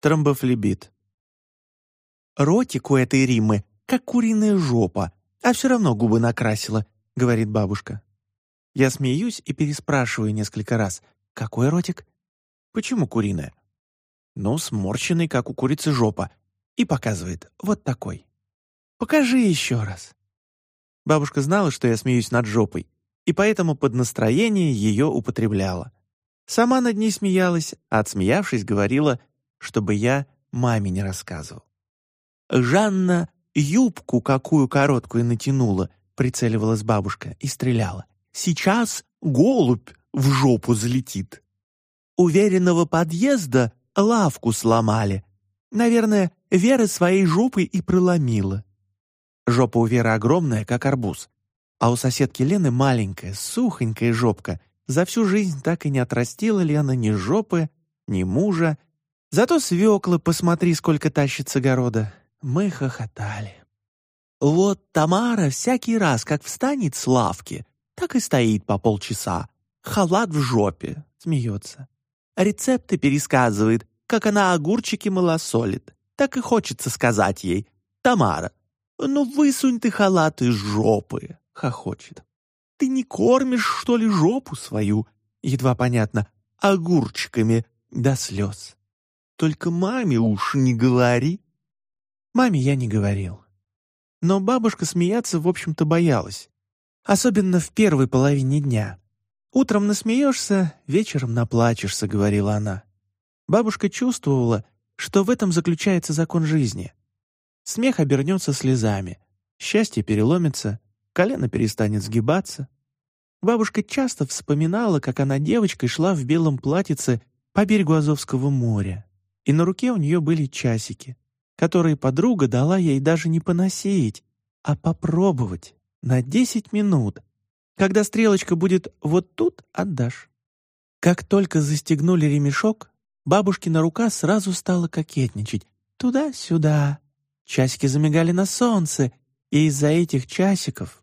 Тромбофлебит. «Ротик у этой Риммы, как куриная жопа, а все равно губы накрасила», — говорит бабушка. Я смеюсь и переспрашиваю несколько раз. «Какой ротик?» «Почему куриная?» «Ну, сморщенный, как у курицы жопа». И показывает. «Вот такой». «Покажи еще раз». Бабушка знала, что я смеюсь над жопой, и поэтому под настроение ее употребляла. Сама над ней смеялась, а отсмеявшись, говорила, чтобы я маме не рассказывал. «Жанна юбку какую короткую натянула», — прицеливалась бабушка и стреляла. «Сейчас голубь в жопу залетит». Уверенного подъезда лавку сломали. Наверное, Вера своей жопой и проломила. Жопа у Веры огромная, как арбуз. А у соседки Лены маленькая, сухонькая жопка. За всю жизнь так и не отрастила Лена ни жопы, ни мужа. Зато свеклы, посмотри, сколько тащит с огорода. Мы хохотали. Вот Тамара всякий раз, как встанет с лавки, так и стоит по полчаса. Халат в жопе, смеется. Рецепты пересказывает, как она огурчики малосолит. Так и хочется сказать ей, «Тамара, «Ну высунь ты халат из жопы!» — хохочет. «Ты не кормишь, что ли, жопу свою?» Едва понятно. «Огурчиками до слез». «Только маме уж не говори». Маме я не говорил. Но бабушка смеяться, в общем-то, боялась. Особенно в первой половине дня. «Утром насмеешься, вечером наплачешься», — говорила она. Бабушка чувствовала, что в этом заключается закон жизни. Смех обернется слезами, счастье переломится, колено перестанет сгибаться. Бабушка часто вспоминала, как она девочкой шла в белом платьице по берегу Азовского моря, и на руке у нее были часики, которые подруга дала ей даже не поносить, а попробовать на десять минут. Когда стрелочка будет вот тут, отдашь. Как только застегнули ремешок, бабушкина рука сразу стала кокетничать. Туда-сюда, Часики замигали на солнце, и из-за этих часиков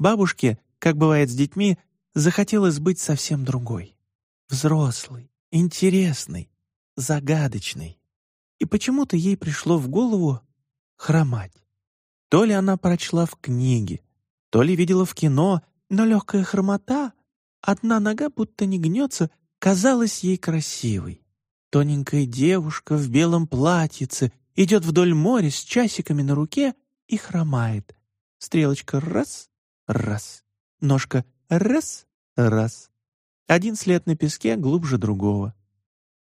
бабушке, как бывает с детьми, захотелось быть совсем другой. Взрослой, интересной, загадочной. И почему-то ей пришло в голову хромать. То ли она прочла в книге, то ли видела в кино, но легкая хромота, одна нога будто не гнется, казалась ей красивой. Тоненькая девушка в белом платьице идет вдоль моря с часиками на руке и хромает. Стрелочка раз, раз, ножка раз, раз. Один след на песке глубже другого.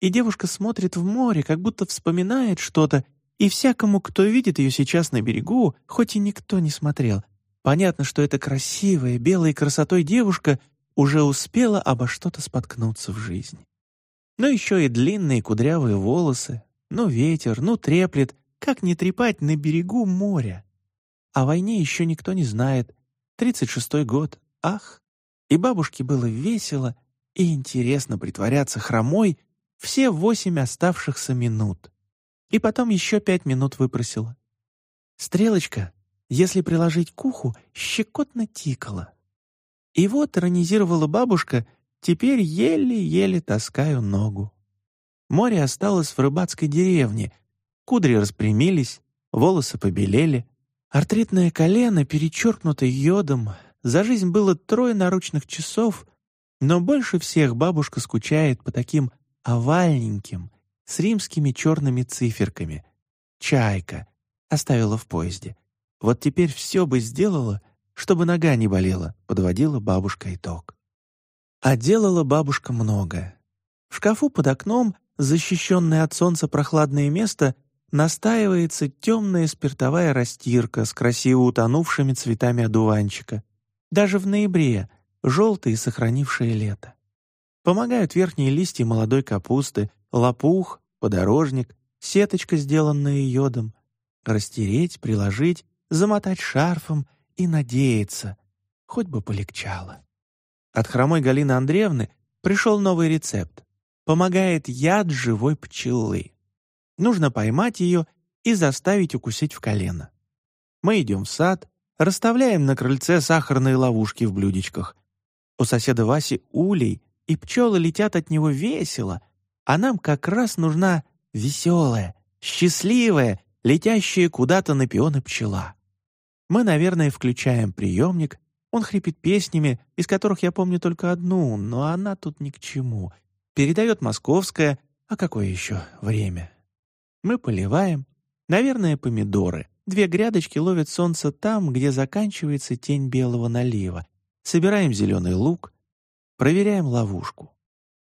И девушка смотрит в море, как будто вспоминает что-то, и всякому, кто видит ее сейчас на берегу, хоть и никто не смотрел, понятно, что эта красивая, белой красотой девушка уже успела обо что-то споткнуться в жизни. Но еще и длинные кудрявые волосы, ну ветер, ну треплет, как не трепать на берегу моря. О войне еще никто не знает. Тридцать шестой год, ах! И бабушке было весело и интересно притворяться хромой все восемь оставшихся минут. И потом еще пять минут выпросила. Стрелочка, если приложить к уху, щекотно тикала. И вот иронизировала бабушка, теперь еле-еле таскаю ногу. Море осталось в рыбацкой деревне. Кудри распрямились, волосы побелели. Артритное колено, перечеркнуто йодом. За жизнь было трое наручных часов, но больше всех бабушка скучает по таким овальненьким, с римскими черными циферками. «Чайка» оставила в поезде. Вот теперь все бы сделала, чтобы нога не болела, подводила бабушка итог. А делала бабушка многое. В шкафу под окном защищенное от солнца прохладное место, настаивается темная спиртовая растирка с красиво утонувшими цветами одуванчика. Даже в ноябре желтые, сохранившие лето. Помогают верхние листья молодой капусты, лопух, подорожник, сеточка, сделанная йодом. Растереть, приложить, замотать шарфом и надеяться, хоть бы полегчало. От хромой Галины Андреевны пришел новый рецепт помогает яд живой пчелы. Нужно поймать ее и заставить укусить в колено. Мы идем в сад, расставляем на крыльце сахарные ловушки в блюдечках. У соседа Васи улей, и пчелы летят от него весело, а нам как раз нужна веселая, счастливая, летящая куда-то на пионы пчела. Мы, наверное, включаем приемник, он хрипит песнями, из которых я помню только одну, но она тут ни к чему. Передает московское, а какое еще время? Мы поливаем, наверное, помидоры. Две грядочки ловят солнце там, где заканчивается тень белого налива. Собираем зеленый лук, проверяем ловушку.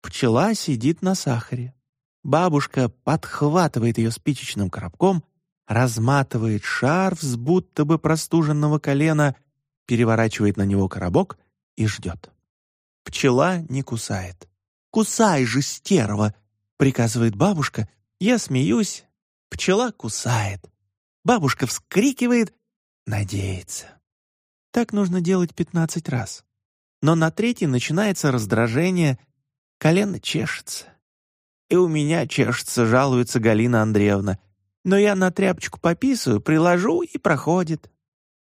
Пчела сидит на сахаре. Бабушка подхватывает ее спичечным коробком, разматывает шарф с будто бы простуженного колена, переворачивает на него коробок и ждет. Пчела не кусает. «Кусай же, стерва!» — приказывает бабушка. Я смеюсь. Пчела кусает. Бабушка вскрикивает, надеется. Так нужно делать пятнадцать раз. Но на третий начинается раздражение, колено чешется. И у меня чешется, жалуется Галина Андреевна. Но я на тряпочку пописываю, приложу и проходит.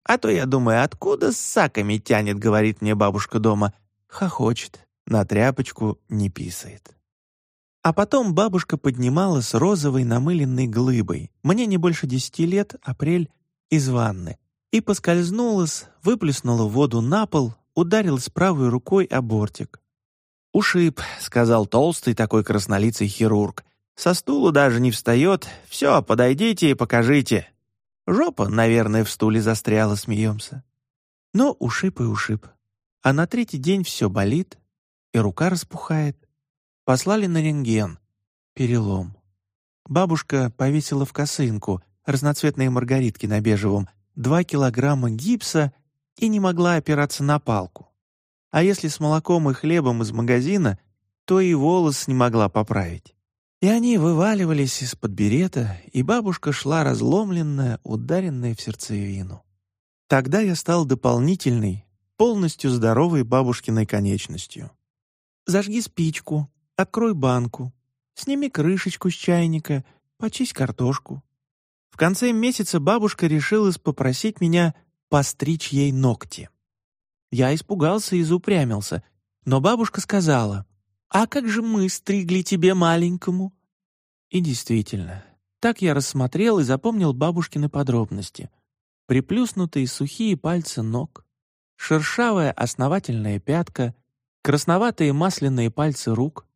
А то я думаю, откуда с саками тянет, говорит мне бабушка дома. Хохочет, на тряпочку не писает. А потом бабушка поднимала с розовой намыленной глыбой, мне не больше десяти лет, апрель, из ванны, и поскользнулась, выплеснула воду на пол, ударилась правой рукой о бортик. «Ушиб», — сказал толстый такой краснолицый хирург. «Со стулу даже не встает. Все, подойдите и покажите». Жопа, наверное, в стуле застряла, смеемся. Но ушиб и ушиб. А на третий день все болит, и рука распухает. Послали на рентген. Перелом. Бабушка повесила в косынку разноцветные маргаритки на бежевом, два килограмма гипса и не могла опираться на палку. А если с молоком и хлебом из магазина, то и волос не могла поправить. И они вываливались из-под берета, и бабушка шла разломленная, ударенная в сердцевину. Тогда я стал дополнительной, полностью здоровой бабушкиной конечностью. «Зажги спичку», Открой банку, сними крышечку с чайника, почисть картошку. В конце месяца бабушка решилась попросить меня постричь ей ногти. Я испугался и заупрямился, но бабушка сказала, «А как же мы стригли тебе маленькому?» И действительно, так я рассмотрел и запомнил бабушкины подробности. Приплюснутые сухие пальцы ног, шершавая основательная пятка, красноватые масляные пальцы рук,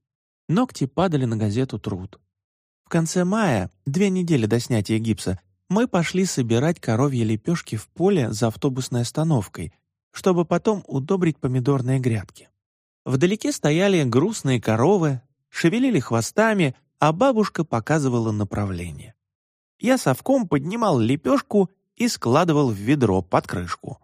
Ногти падали на газету «Труд». В конце мая, две недели до снятия гипса, мы пошли собирать коровьи лепешки в поле за автобусной остановкой, чтобы потом удобрить помидорные грядки. Вдалеке стояли грустные коровы, шевелили хвостами, а бабушка показывала направление. Я совком поднимал лепешку и складывал в ведро под крышку.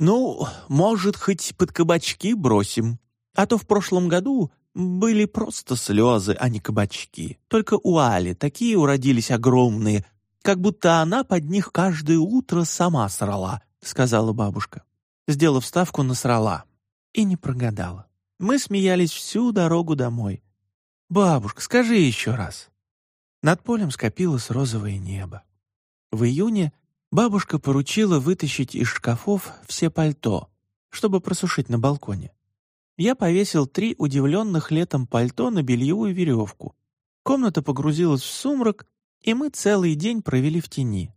«Ну, может, хоть под кабачки бросим, а то в прошлом году были просто слезы, а не кабачки. Только у Али такие уродились огромные, как будто она под них каждое утро сама срала, сказала бабушка, сделав ставку на срала. И не прогадала. Мы смеялись всю дорогу домой. «Бабушка, скажи еще раз». Над полем скопилось розовое небо. В июне бабушка поручила вытащить из шкафов все пальто, чтобы просушить на балконе я повесил три удивленных летом пальто на бельевую веревку. Комната погрузилась в сумрак, и мы целый день провели в тени.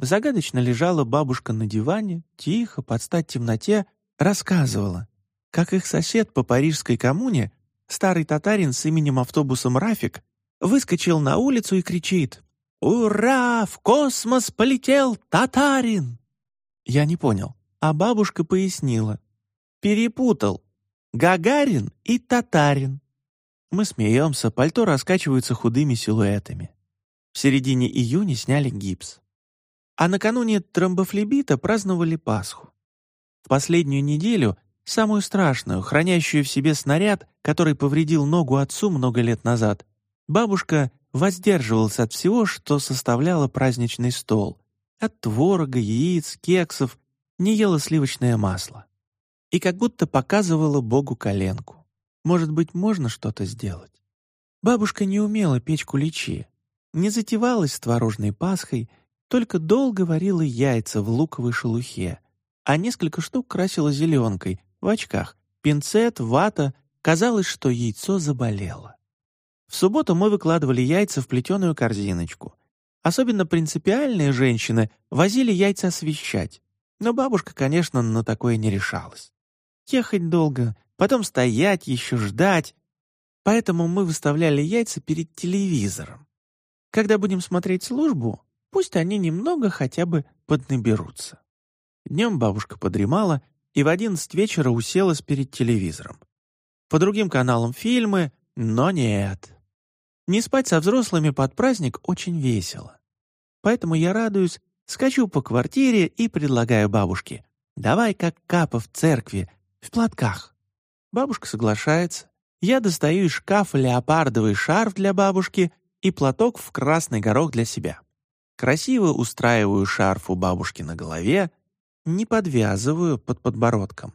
Загадочно лежала бабушка на диване, тихо, под стать темноте, рассказывала, как их сосед по парижской коммуне, старый татарин с именем автобусом Рафик, выскочил на улицу и кричит «Ура! В космос полетел татарин!» Я не понял, а бабушка пояснила. «Перепутал. Гагарин и Татарин. Мы смеемся, пальто раскачиваются худыми силуэтами. В середине июня сняли гипс. А накануне тромбофлебита праздновали Пасху. В последнюю неделю, самую страшную, хранящую в себе снаряд, который повредил ногу отцу много лет назад, бабушка воздерживалась от всего, что составляло праздничный стол. От творога, яиц, кексов, не ела сливочное масло и как будто показывала Богу коленку. Может быть, можно что-то сделать? Бабушка не умела печь куличи, не затевалась с творожной пасхой, только долго варила яйца в луковой шелухе, а несколько штук красила зеленкой, в очках, пинцет, вата, казалось, что яйцо заболело. В субботу мы выкладывали яйца в плетеную корзиночку. Особенно принципиальные женщины возили яйца освещать. Но бабушка, конечно, на такое не решалась. Ехать долго, потом стоять, еще ждать. Поэтому мы выставляли яйца перед телевизором. Когда будем смотреть службу, пусть они немного хотя бы поднаберутся. Днем бабушка подремала и в одиннадцать вечера уселась перед телевизором. По другим каналам фильмы, но нет. Не спать со взрослыми под праздник очень весело. Поэтому я радуюсь, скачу по квартире и предлагаю бабушке «давай как капа в церкви, в платках». Бабушка соглашается. Я достаю из шкафа леопардовый шарф для бабушки и платок в красный горох для себя. Красиво устраиваю шарф у бабушки на голове, не подвязываю под подбородком,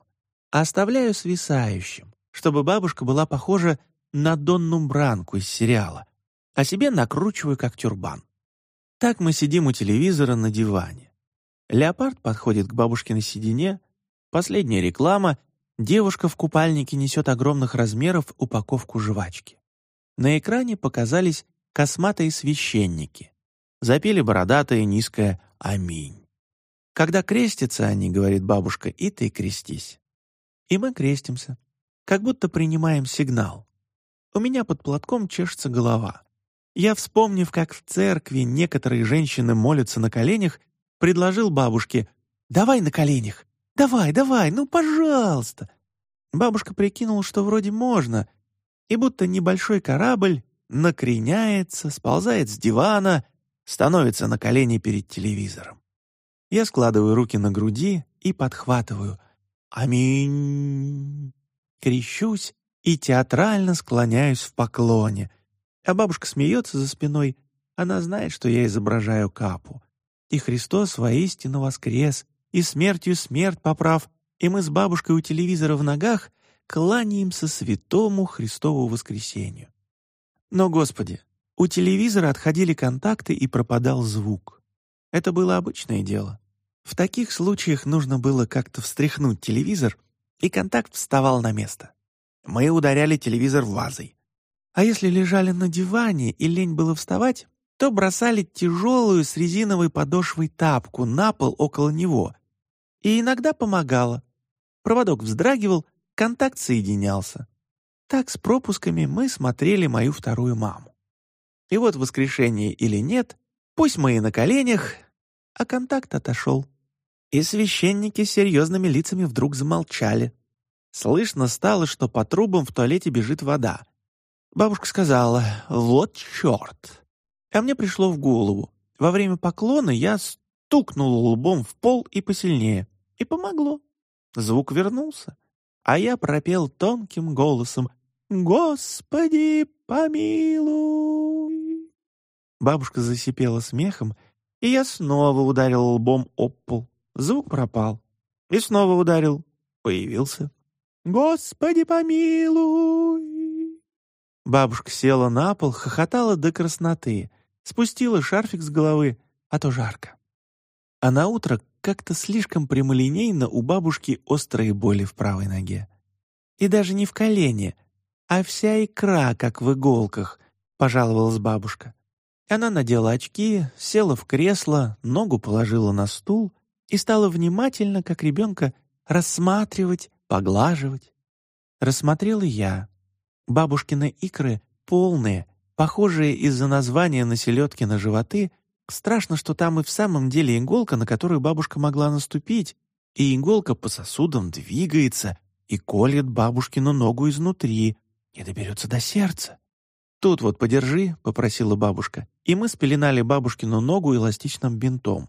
а оставляю свисающим, чтобы бабушка была похожа на Донну Бранку из сериала, а себе накручиваю как тюрбан. Так мы сидим у телевизора на диване. Леопард подходит к бабушкиной седине, последняя реклама, девушка в купальнике несет огромных размеров упаковку жвачки. На экране показались косматые священники. Запели бородатое низкое «Аминь». «Когда крестятся они, — говорит бабушка, — и ты крестись». И мы крестимся, как будто принимаем сигнал. У меня под платком чешется голова. Я, вспомнив, как в церкви некоторые женщины молятся на коленях, предложил бабушке «Давай на коленях! Давай, давай, ну, пожалуйста!» Бабушка прикинула, что вроде можно, и будто небольшой корабль накреняется, сползает с дивана, становится на колени перед телевизором. Я складываю руки на груди и подхватываю «Аминь!» Крещусь и театрально склоняюсь в поклоне. А бабушка смеется за спиной. Она знает, что я изображаю капу. И Христос воистину воскрес, и смертью смерть поправ, и мы с бабушкой у телевизора в ногах кланяемся святому Христову воскресению. Но, Господи, у телевизора отходили контакты и пропадал звук. Это было обычное дело. В таких случаях нужно было как-то встряхнуть телевизор, и контакт вставал на место. Мы ударяли телевизор вазой. А если лежали на диване и лень было вставать, то бросали тяжелую с резиновой подошвой тапку на пол около него. И иногда помогало. Проводок вздрагивал, контакт соединялся. Так с пропусками мы смотрели мою вторую маму. И вот воскрешение или нет, пусть мы и на коленях, а контакт отошел. И священники с серьезными лицами вдруг замолчали. Слышно стало, что по трубам в туалете бежит вода. Бабушка сказала «Вот черт!» А мне пришло в голову. Во время поклона я стукнул лбом в пол и посильнее. И помогло. Звук вернулся. А я пропел тонким голосом «Господи, помилуй!» Бабушка засипела смехом, и я снова ударил лбом об пол. Звук пропал. И снова ударил. Появился. «Господи помилуй!» Бабушка села на пол, хохотала до красноты, спустила шарфик с головы, а то жарко. А на утро как-то слишком прямолинейно у бабушки острые боли в правой ноге. И даже не в колене, а вся икра, как в иголках, пожаловалась бабушка. Она надела очки, села в кресло, ногу положила на стул и стала внимательно, как ребенка, рассматривать поглаживать. Рассмотрел и я. Бабушкины икры полные, похожие из-за названия на селедки на животы. Страшно, что там и в самом деле иголка, на которую бабушка могла наступить, и иголка по сосудам двигается и колет бабушкину ногу изнутри, и доберется до сердца. «Тут вот подержи», — попросила бабушка, и мы спеленали бабушкину ногу эластичным бинтом.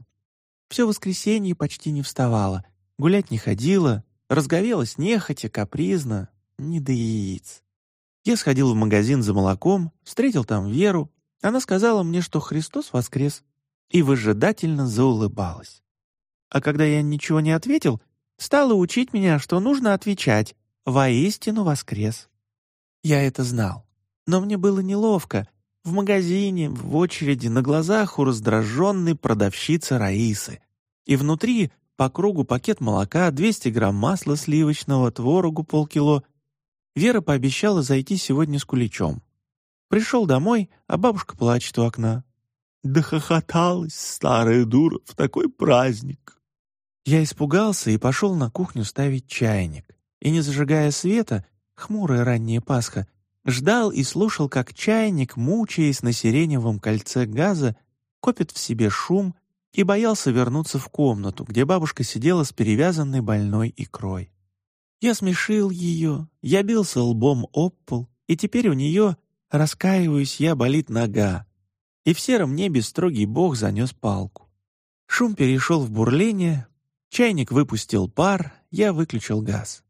Все воскресенье почти не вставала, гулять не ходила, Разговелась нехотя, капризно, не до яиц. Я сходил в магазин за молоком, встретил там Веру. Она сказала мне, что Христос воскрес, и выжидательно заулыбалась. А когда я ничего не ответил, стала учить меня, что нужно отвечать «Воистину воскрес». Я это знал, но мне было неловко. В магазине, в очереди, на глазах у раздраженной продавщицы Раисы. И внутри по кругу пакет молока, 200 грамм масла сливочного, творогу полкило. Вера пообещала зайти сегодня с куличом. Пришел домой, а бабушка плачет у окна. Дохохоталась старая дура в такой праздник. Я испугался и пошел на кухню ставить чайник. И не зажигая света, хмурая ранняя Пасха, ждал и слушал, как чайник, мучаясь на сиреневом кольце газа, копит в себе шум и боялся вернуться в комнату, где бабушка сидела с перевязанной больной икрой. Я смешил ее, я бился лбом об пол, и теперь у нее, раскаиваюсь я, болит нога. И в сером небе строгий бог занес палку. Шум перешел в бурление, чайник выпустил пар, я выключил газ.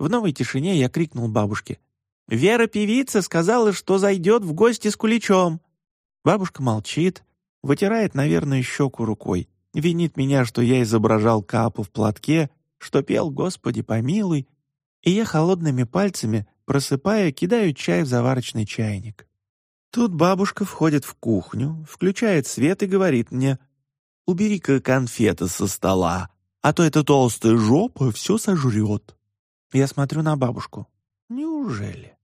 В новой тишине я крикнул бабушке. «Вера певица сказала, что зайдет в гости с куличом». Бабушка молчит, вытирает, наверное, щеку рукой, винит меня, что я изображал капу в платке, что пел «Господи, помилуй», и я холодными пальцами, просыпая, кидаю чай в заварочный чайник. Тут бабушка входит в кухню, включает свет и говорит мне «Убери-ка конфеты со стола, а то эта толстая жопа все сожрет». Я смотрю на бабушку. «Неужели?»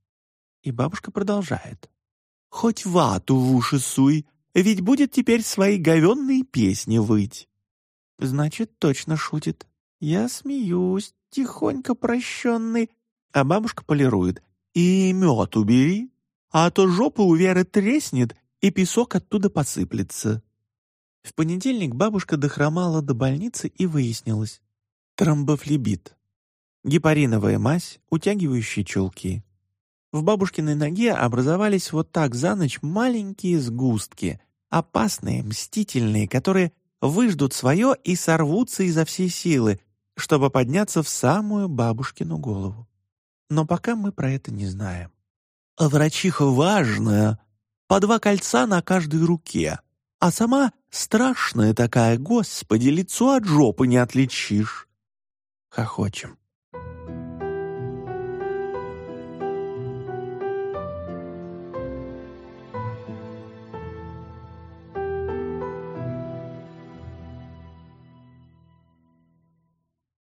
И бабушка продолжает. «Хоть вату в уши суй, ведь будет теперь свои говенные песни выть». Значит, точно шутит. Я смеюсь, тихонько прощенный, а бабушка полирует. «И мед убери, а то жопа у Веры треснет, и песок оттуда посыплется». В понедельник бабушка дохромала до больницы и выяснилось. Тромбофлебит. Гепариновая мазь, утягивающие чулки. В бабушкиной ноге образовались вот так за ночь маленькие сгустки, опасные, мстительные, которые выждут свое и сорвутся изо всей силы, чтобы подняться в самую бабушкину голову. Но пока мы про это не знаем. А врачиха важная, по два кольца на каждой руке, а сама страшная такая, господи, лицо от жопы не отличишь. Хохочем.